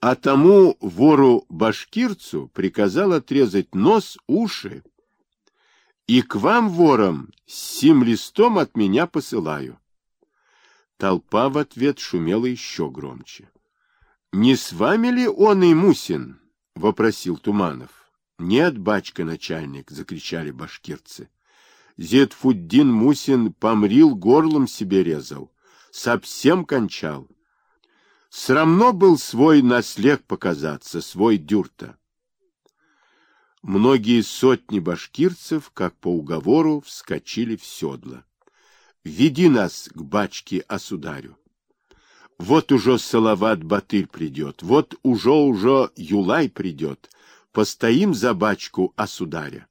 а тому вору-башкирцу приказал отрезать нос, уши. И к вам, ворам, с сим листом от меня посылаю. Толпа в ответ шумела еще громче. — Не с вами ли он и Мусин? — вопросил Туманов. — Нет, бачка начальник, — закричали башкирцы. Зетфуддин Мусин помрил, горлом себе резал, совсем кончал. Срамно был свой наслег показаться, свой дюрта. Многие сотни башкирцев, как по уговору, вскочили в седла. Веди нас к бачке осударю. Вот уже Салават Батырь придет, вот уже уже Юлай придет. Постоим за бачку осударя.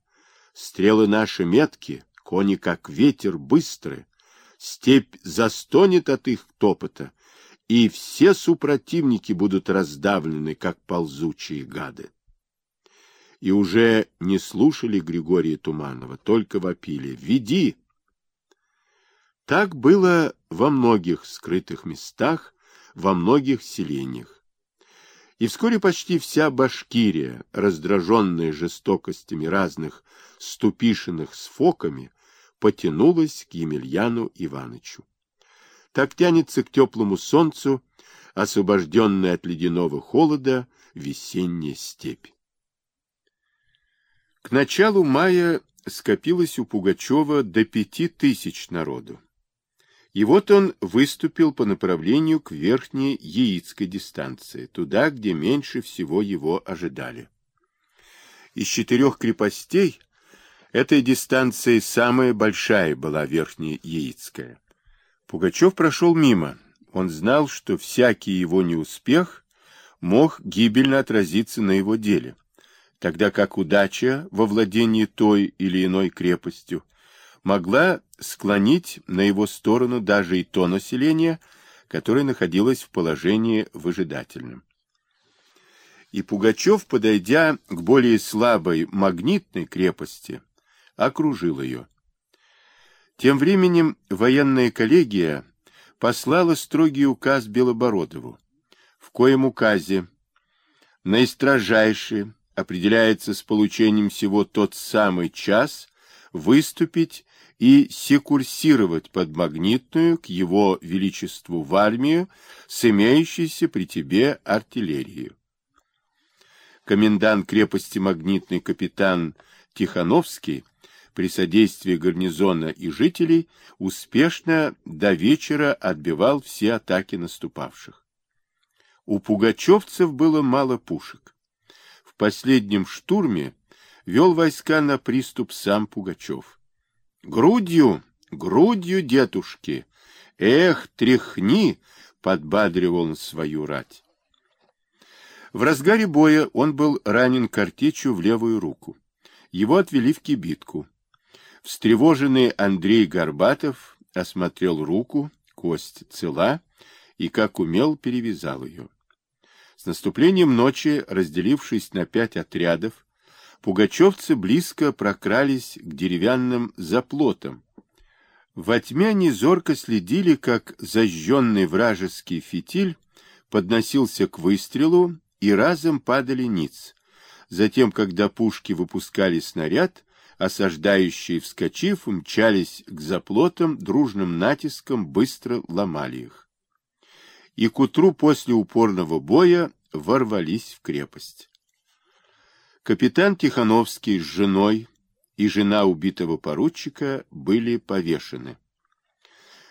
Стрелы наши метки, кони как ветер быстры. Степь застонет от их топота, и все супротивники будут раздавлены, как ползучие гады. И уже не слушали Григория Туманова, только вопили «Веди!» Так было во многих скрытых местах, во многих селениях. И вскоре почти вся Башкирия, раздраженная жестокостями разных ступишиных с фоками, потянулась к Емельяну Ивановичу. Так тянется к теплому солнцу, освобожденная от ледяного холода, весенняя степь. К началу мая скопилось у Пугачева до пяти тысяч народу. И вот он выступил по направлению к верхней Яицкой дистанции, туда, где меньше всего его ожидали. Из четырех крепостей этой дистанции самая большая была верхняя Яицкая. Пугачев прошел мимо. Он знал, что всякий его неуспех мог гибельно отразиться на его деле, тогда как удача во владении той или иной крепостью могла склонить на его сторону даже и то население, которое находилось в положении выжидательном. И Пугачев, подойдя к более слабой магнитной крепости, окружил ее. Тем временем военная коллегия послала строгий указ Белобородову, в коем указе наистрожайше определяется с получением всего тот самый час выступить и секурсировать под магнитную к его величеству в армию с имеющейся при тебе артиллерией. Комендант крепости Магнитный капитан Тихановский при содействии гарнизона и жителей успешно до вечера отбивал все атаки наступавших. У пугачевцев было мало пушек. В последнем штурме вел войска на приступ сам Пугачев. Грудью, грудью, дедушки! Эх, тряхни! — подбадривал он свою рать. В разгаре боя он был ранен картечью в левую руку. Его отвели в кибитку. Встревоженный Андрей Горбатов осмотрел руку, кость цела, и, как умел, перевязал ее. С наступлением ночи, разделившись на пять отрядов, Пугачевцы близко прокрались к деревянным заплотам. Во тьме они зорко следили, как зажженный вражеский фитиль подносился к выстрелу, и разом падали ниц. Затем, когда пушки выпускали снаряд, осаждающие, вскочив, мчались к заплотам, дружным натиском быстро ломали их. И к утру после упорного боя ворвались в крепость. Капитан Тихановский с женой и жена убитого поручика были повешены.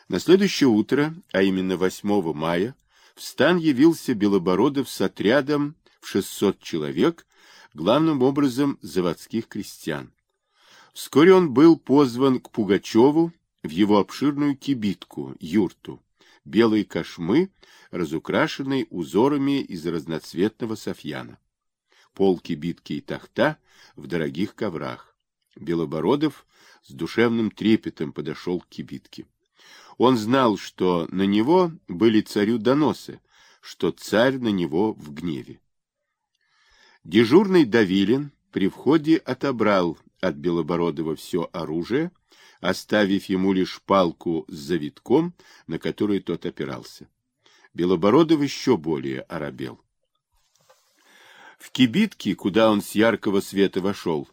На следующее утро, а именно 8 мая, в стан явился Белобородов с отрядом в 600 человек, главным образом заводских крестьян. Вскоре он был позван к Пугачеву в его обширную кибитку, юрту, белые кошмы, разукрашенные узорами из разноцветного софьяна полки, битки и тахта в дорогих коврах. Белобородов с душевным трепетом подошел к кибитке. Он знал, что на него были царю доносы, что царь на него в гневе. Дежурный Давилин при входе отобрал от Белобородова все оружие, оставив ему лишь палку с завитком, на которую тот опирался. Белобородов еще более оробел. кибитке, куда он с яркого света вошел,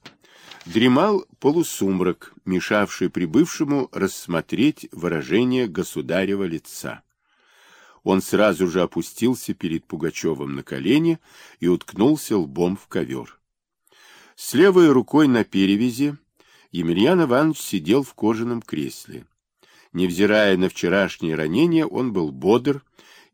дремал полусумрак, мешавший прибывшему рассмотреть выражение государева лица. Он сразу же опустился перед Пугачевым на колени и уткнулся лбом в ковер. С левой рукой на перевязи Емельян Иванович сидел в кожаном кресле. Невзирая на вчерашнее ранение, он был бодр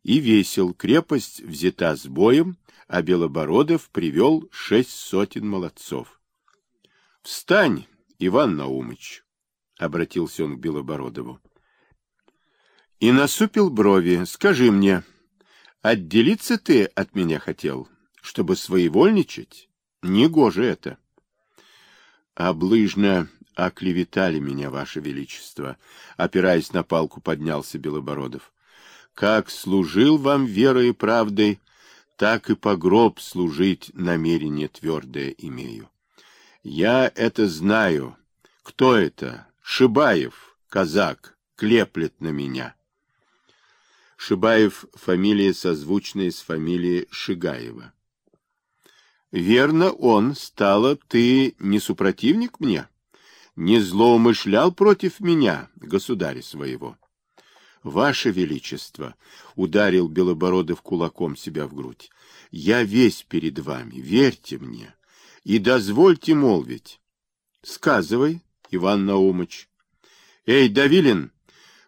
и весел, крепость взята с боем, а Белобородов привел шесть сотен молодцов. — Встань, Иван Наумыч! — обратился он к Белобородову. И насупил брови. — Скажи мне, отделиться ты от меня хотел, чтобы своевольничать? Негоже это. Облыжно оклеветали меня, Ваше Величество. Опираясь на палку, поднялся Белобородов. Как служил вам верой и правдой, так и по гроб служить намерение твердое имею. Я это знаю. Кто это? Шибаев, казак, клеплет на меня. Шибаев — фамилия созвучная с фамилией Шигаева. Верно он, стало, ты не супротивник мне? Не злоумышлял против меня, государя своего? Ваше Величество, — ударил Белобородов кулаком себя в грудь, — я весь перед вами, верьте мне, и дозвольте молвить. Сказывай, Иван Наумыч. Эй, Давилин,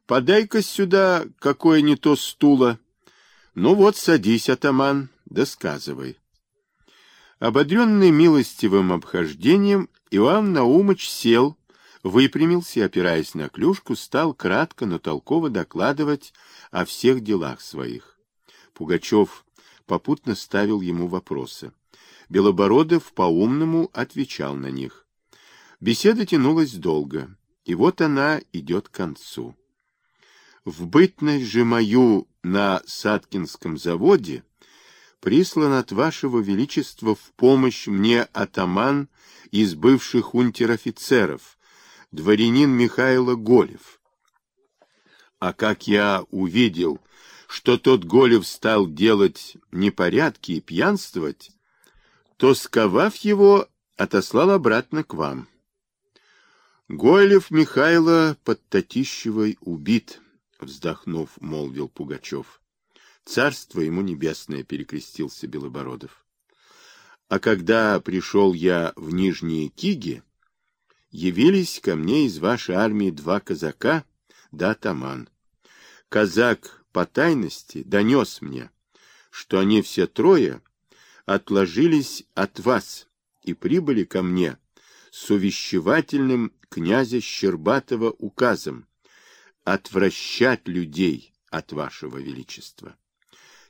подай-ка сюда какое не то стула. Ну вот, садись, атаман, да сказывай. Ободренный милостивым обхождением, Иван Наумыч сел, выпрямился, опираясь на клюшку, стал кратко, но толково докладывать о всех делах своих. Пугачев попутно ставил ему вопросы. Белобородов по-умному отвечал на них. Беседа тянулась долго, и вот она идет к концу. В бытность же мою на Саткинском заводе прислан от вашего величества в помощь мне атаман из бывших унтер-офицеров, дворянин Михайло Голев. А как я увидел, что тот Голев стал делать непорядки и пьянствовать, то, сковав его, отослал обратно к вам. Голев Михайло под Татищевой убит, вздохнув, молвил Пугачев. Царство ему небесное, перекрестился Белобородов. А когда пришел я в Нижние Киги, явились ко мне из вашей армии два казака да атаман. Казак по тайности донес мне, что они все трое отложились от вас и прибыли ко мне с увещевательным князя Щербатова указом отвращать людей от вашего величества.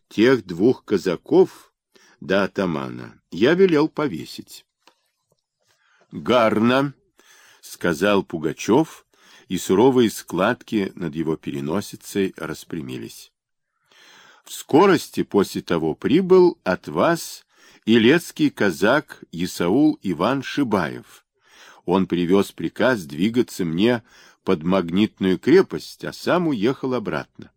Тех двух казаков да атамана я велел повесить. Гарно сказал Пугачев, и суровые складки над его переносицей распрямились. В скорости после того прибыл от вас илецкий казак Исаул Иван Шибаев. Он привез приказ двигаться мне под магнитную крепость, а сам уехал обратно.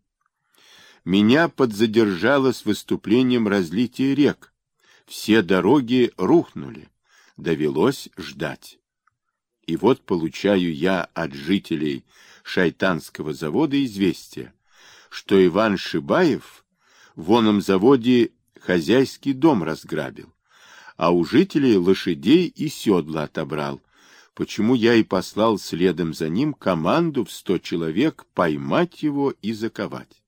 Меня подзадержало с выступлением разлития рек. Все дороги рухнули. Довелось ждать. И вот получаю я от жителей шайтанского завода известие, что Иван Шибаев в оном заводе хозяйский дом разграбил, а у жителей лошадей и седла отобрал, почему я и послал следом за ним команду в сто человек поймать его и заковать.